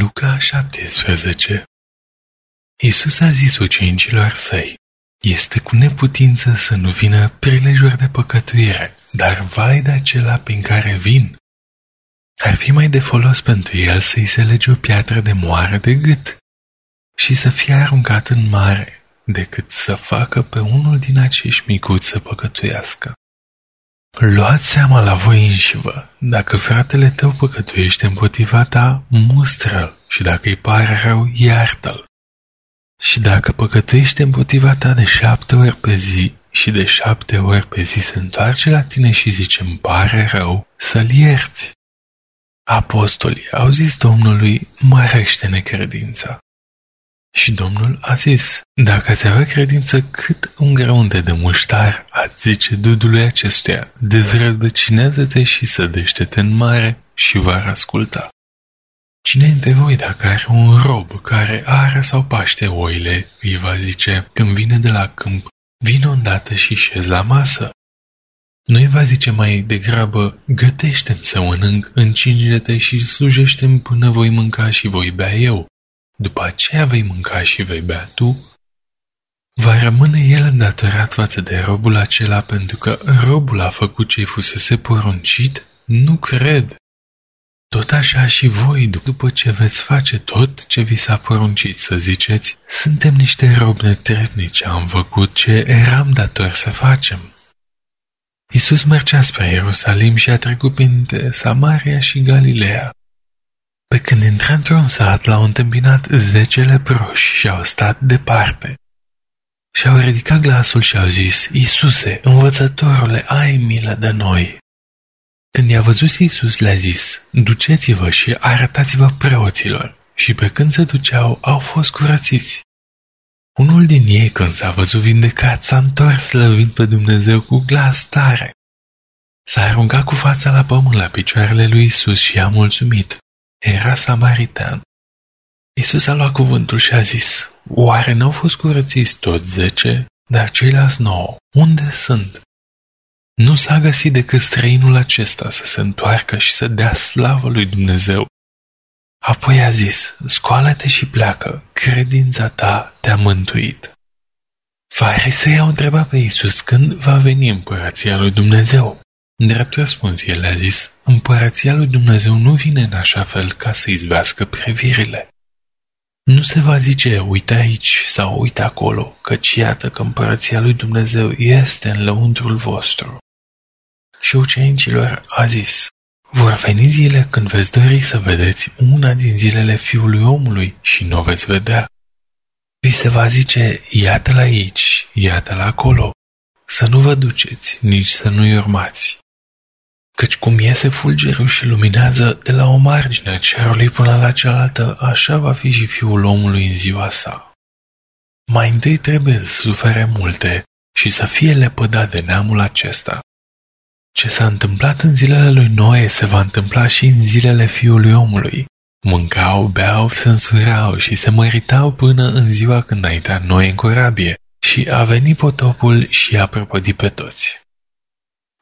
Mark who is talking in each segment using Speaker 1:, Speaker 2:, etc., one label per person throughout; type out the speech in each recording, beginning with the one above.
Speaker 1: Luca 17 Iisus a zis ucenicilor săi, este cu neputință să nu vină prilejuri de păcătuire, dar vai de acela prin care vin. Ar fi mai de folos pentru el să-i se lege o piatră de moară de gât și să fie aruncat în mare, decât să facă pe unul din acești micuți să păcătuiască. Luați seama la voi înșivă, dacă fratele tău păcătuiește împotriva ta, mustră-l și dacă îi pare rău, iartă-l. Și dacă păcătuiește împotriva ta de șapte ori pe zi și de șapte ori pe zi se întoarce la tine și zice îmi pare rău, să-l ierți. Apostolii au zis Domnului, mărește necredința. Și Domnul a zis, dacă ați avea credință cât un grăunte de muștar, ați zice dudului acestuia, dezrădăcinează-te și sădește-te în mare și va asculta. Cine dintre voi dacă are un rob care are sau paște oile, îi va zice, când vine de la câmp, vină îndată și șez la masă. Nu îi va zice mai degrabă, gătește-mi să mănânc, încinge-te și slujește-mi până voi mânca și voi bea eu. După aceea vei mânca și vei bea tu. Va rămâne el îndatorat față de robul acela pentru că robul a făcut ce-i fusese poruncit? Nu cred. Tot așa și voi, după ce veți face tot ce vi s-a poruncit să ziceți, suntem niște robi netrebnici, am făcut ce eram dator să facem. Iisus mergea spre Ierusalim și a trecut printre Samaria și Galileea. Pe când intra într-un sat, l-au întâmpinat zece leproși și au stat departe. Și-au ridicat glasul și au zis, Iisuse, învățătorule, ai milă de noi. Când i-a văzut Iisus, le-a zis, duceți-vă și arătați-vă preoților. Și pe când se duceau, au fost curățiți. Unul din ei, când s-a văzut vindecat, s-a întors slăvind pe Dumnezeu cu glas tare. S-a aruncat cu fața la pământ la picioarele lui Isus și a mulțumit. Era samaritan. Isus a luat cuvântul și a zis, Oare n-au fost curățiți toți zece, dar ceilalți nouă, unde sunt? Nu s-a găsit decât străinul acesta să se întoarcă și să dea slavă lui Dumnezeu. Apoi a zis, scoală-te și pleacă, credința ta te-a mântuit. Farisei au întrebat pe Iisus când va veni împărăția lui Dumnezeu. În drept răspuns, el a zis, împărăția lui Dumnezeu nu vine în așa fel ca să izbească privirile. Nu se va zice, uite aici sau uite acolo, căci iată că împărăția lui Dumnezeu este în lăuntrul vostru. Și ucenicilor a zis, vor veni zile când veți dori să vedeți una din zilele fiului omului și nu o veți vedea. Vi se va zice, iată-l aici, iată-l acolo, să nu vă duceți, nici să nu-i urmați. Căci cum iese fulgerul și luminează de la o margine a cerului până la cealaltă, așa va fi și fiul omului în ziua sa. Mai întâi trebuie să sufere multe și să fie lepădat de neamul acesta. Ce s-a întâmplat în zilele lui Noe se va întâmpla și în zilele fiului omului. Mâncau, beau, se însurau și se măritau până în ziua când a intrat Noe în corabie și a venit potopul și a prăpădit pe toți.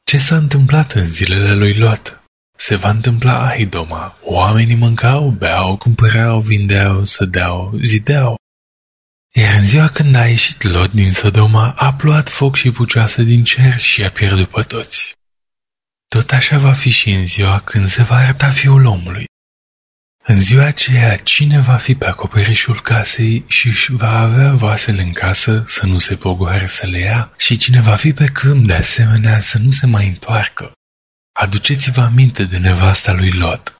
Speaker 1: Ce s-a întâmplat în zilele lui Lot? Se va întâmpla Ahidoma. Oamenii mâncau, beau, cumpărau, vindeau, sădeau, zideau. Iar în ziua când a ieșit Lot din Sodoma, a plouat foc și pucioasă din cer și a pierdut pe toți. Tot așa va fi și în ziua când se va arăta fiul omului. În ziua aceea, cine va fi pe acoperișul casei și își va avea vasele în casă să nu se pogoare să le ia și cine va fi pe câmp de asemenea să nu se mai întoarcă. Aduceți-vă aminte de nevasta lui Lot.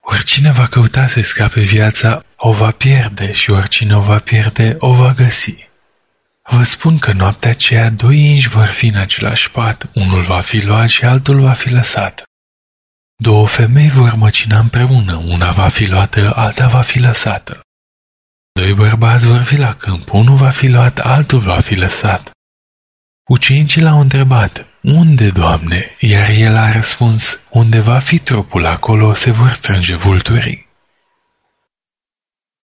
Speaker 1: Oricine va căuta să scape viața, o va pierde și oricine o va pierde, o va găsi. Vă spun că noaptea aceea doi inși vor fi în același pat, unul va fi luat și altul va fi lăsat. Două femei vor măcina împreună, una va fi luată, alta va fi lăsată. Doi bărbați vor fi la câmp, unul va fi luat, altul va fi lăsat. Ucenicii l-au întrebat, unde, Doamne? Iar el a răspuns, unde va fi trupul, acolo se vor strânge vulturii.